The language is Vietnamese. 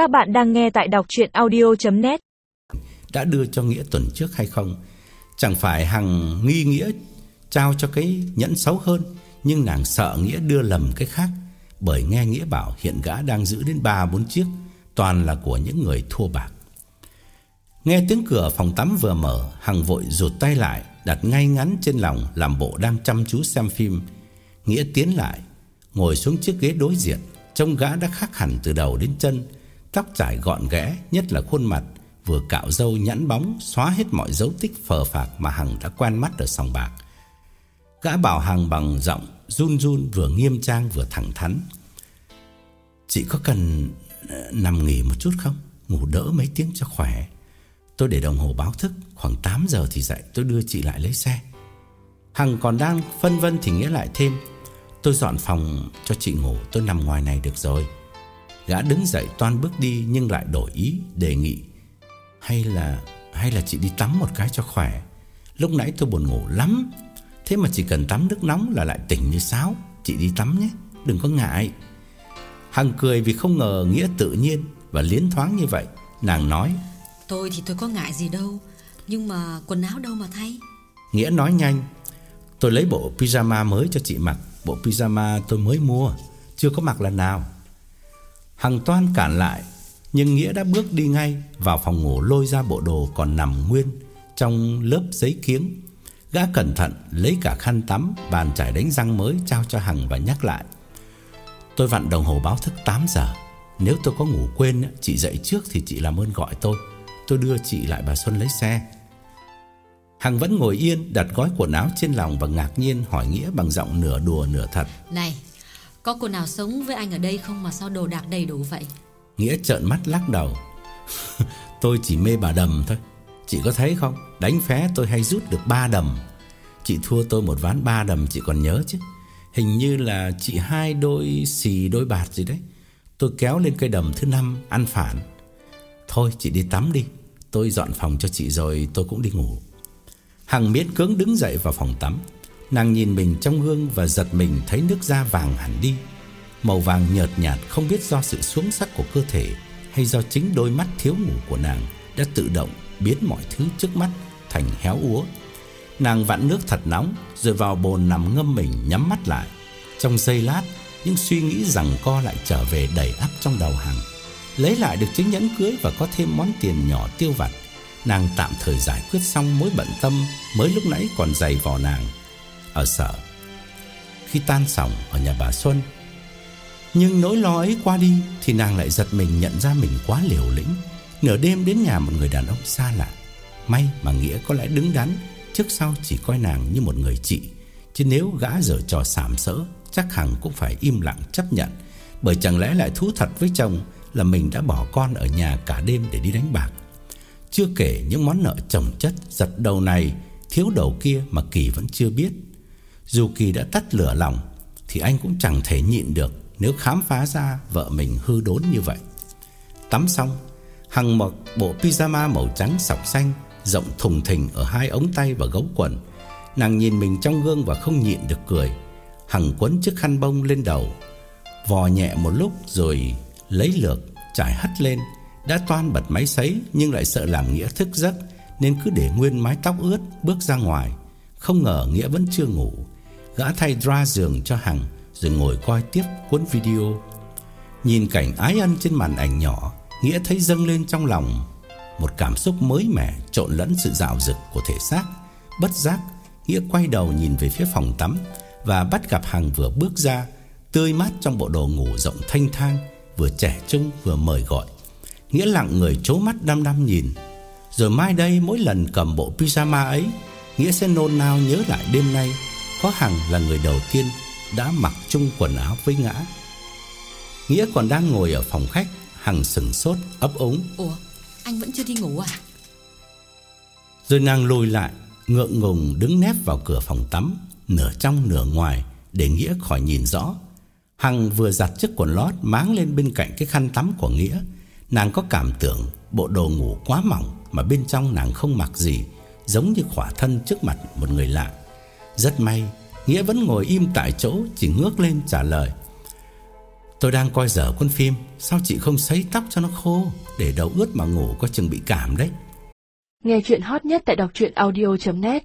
Các bạn đang nghe tại đọc chuyện audio.net Đã đưa cho Nghĩa tuần trước hay không? Chẳng phải Hằng nghi Nghĩa Trao cho cái nhẫn xấu hơn, Nhưng nàng sợ Nghĩa đưa lầm cái khác, Bởi nghe Nghĩa bảo hiện gã đang giữ đến 3-4 chiếc, Toàn là của những người thua bạc. Nghe tiếng cửa phòng tắm vừa mở, Hằng vội rụt tay lại, Đặt ngay ngắn trên lòng Làm bộ đang chăm chú xem phim. Nghĩa tiến lại, Ngồi xuống chiếc ghế đối diện, Trông gã đã khác hẳn từ đầu đến chân. Tóc trải gọn ghẽ, Nhất là khuôn mặt, Vừa cạo râu nhẵn bóng, Xóa hết mọi dấu tích phờ phạc Mà Hằng đã quen mắt ở sòng bạc. Gã bảo Hằng bằng giọng Run run, vừa nghiêm trang vừa thẳng thắn. Chị có cần ờ, Nằm nghỉ một chút không? Ngủ đỡ mấy tiếng cho khỏe. Tôi để đồng hồ báo thức, Khoảng 8 giờ thì dậy, tôi đưa chị lại lấy xe. Hằng còn đang phân vân thì nghĩa lại thêm, Tôi dọn phòng cho chị ngủ, Tôi nằm ngoài này được rồi. Gã đứng dậy toan bước đi Nhưng lại đổi ý đề nghị Hay là hay là chị đi tắm một cái cho khỏe. Lúc nãy tôi buồn ngủ lắm Thế mà chỉ cần tắm nước nóng là lại tỉnh như sáo. Chị đi tắm nhé Đừng có ngại. Hằng cười vì không ngờ Nghĩa tự nhiên Và liến thoáng như vậy. Nàng nói Tôi thì tôi có ngại gì đâu Nhưng mà quần áo đâu mà thay? Nghĩa nói nhanh Tôi lấy bộ pyjama mới cho chị mặc Bộ pyjama tôi mới mua Chưa có mặc lần nào Hằng toan cản lại, Nhưng Nghĩa đã bước đi ngay Vào phòng ngủ lôi ra bộ đồ còn nằm nguyên Trong lớp giấy kiếng. Gã cẩn thận lấy cả khăn tắm, Bàn chải đánh răng mới trao cho Hằng và nhắc lại. Tôi vặn đồng hồ báo thức 8 giờ. Nếu tôi có ngủ quên, Chị dậy trước thì chị làm ơn gọi tôi. Tôi đưa chị lại bà Xuân lấy xe. Hằng vẫn ngồi yên, đặt gói quần áo trên lòng Và ngạc nhiên hỏi Nghĩa bằng giọng nửa đùa nửa thật. Này có cô nào sống với anh ở đây không mà sao đồ đạc đầy đủ vậy? Nghĩa trợn mắt lắc đầu. Tôi chỉ mê bà đầm thôi. Chị có thấy không? Đánh phé tôi hay rút được ba đầm. Chị thua tôi một ván ba đầm, chị còn nhớ chứ. Hình như là chị hai đôi xì đôi bạt gì đấy. Tôi kéo lên cây đầm thứ năm, Ăn phản. Thôi, chị đi tắm đi. Tôi dọn phòng cho chị rồi tôi cũng đi ngủ. Hằng miễn cưỡng đứng dậy vào phòng tắm. Nàng nhìn mình trong gương và giật mình thấy nước da vàng hẳn đi. Màu vàng nhợt nhạt không biết do sự xuống sắc của cơ thể Hay do chính đôi mắt thiếu ngủ của nàng Đã tự động biến mọi thứ trước mắt thành héo úa. Nàng vặn nước thật nóng Rồi vào bồn nằm ngâm mình nhắm mắt lại. Trong giây lát, Những suy nghĩ rằng co lại trở về đầy ắp trong đầu hàng. Lấy lại được chứng nhẫn cưới Và có thêm món tiền nhỏ tiêu vặt, Nàng tạm thời giải quyết xong mối bận tâm Mới lúc nãy còn dày vò nàng. Ở sở. Khi tan sòng ở nhà bà Xuân, Nhưng nỗi lo ấy qua đi Thì nàng lại giật mình nhận ra mình quá liều lĩnh. Nửa đêm đến nhà một người đàn ông xa lạ. May mà Nghĩa có lẽ đứng đắn, Trước sau chỉ coi nàng như một người chị. Chứ nếu gã dở trò sảm sỡ, Chắc hẳn cũng phải im lặng chấp nhận. Bởi chẳng lẽ lại thú thật với chồng Là mình đã bỏ con ở nhà cả đêm để đi đánh bạc? Chưa kể những món nợ chồng chất Giật đầu này, thiếu đầu kia Mà Kỳ vẫn chưa biết. Dù Kỳ đã tắt lửa lòng, Thì anh cũng chẳng thể nhịn được Nếu khám phá ra vợ mình hư đốn như vậy Tắm xong, Hằng mặc bộ pyjama màu trắng sọc xanh, Rộng thùng thình ở hai ống tay và gấu quần Nàng nhìn mình trong gương và không nhịn được cười Hằng quấn chiếc khăn bông lên đầu, Vò nhẹ một lúc rồi lấy lược, trải hắt lên đã toan bật máy sấy nhưng lại sợ làm Nghĩa thức giấc, nên cứ để nguyên mái tóc ướt bước ra ngoài. Không ngờ Nghĩa vẫn chưa ngủ. Gã thay dra giường cho Hằng rồi ngồi coi tiếp cuốn video. Nhìn cảnh ái ân trên màn ảnh nhỏ, Nghĩa thấy dâng lên trong lòng một cảm xúc mới mẻ trộn lẫn sự dạo dực của thể xác. Bất giác, Nghĩa quay đầu nhìn về phía phòng tắm và bắt gặp Hằng vừa bước ra, tươi mát trong bộ đồ ngủ rộng thanh thang, vừa trẻ trung vừa mời gọi. Nghĩa lặng người chố mắt đăm đăm nhìn Rồi mai đây mỗi lần cầm bộ pyjama ấy Nghĩa sẽ nôn nao nhớ lại đêm nay có Hằng là người đầu tiên Đã mặc chung quần áo với ngã. Nghĩa còn đang ngồi ở phòng khách Hằng sừng sốt ấp ống Ủa anh vẫn chưa đi ngủ à? Rồi nàng lùi lại Ngượng ngùng đứng nép vào cửa phòng tắm Nửa trong nửa ngoài Để Nghĩa khỏi nhìn rõ. Hằng vừa giặt chiếc quần lót Máng lên bên cạnh cái khăn tắm của Nghĩa. Nàng có cảm tưởng bộ đồ ngủ quá mỏng mà bên trong nàng không mặc gì, giống như khỏa thân trước mặt một người lạ. Rất may, Nghĩa vẫn ngồi im tại chỗ chỉ ngước lên trả lời. Tôi đang coi dở con phim Sao chị không sấy tóc cho nó khô Để đầu ướt mà ngủ có chừng bị cảm đấy Nghe chuyện hot nhất tại đọc audio.net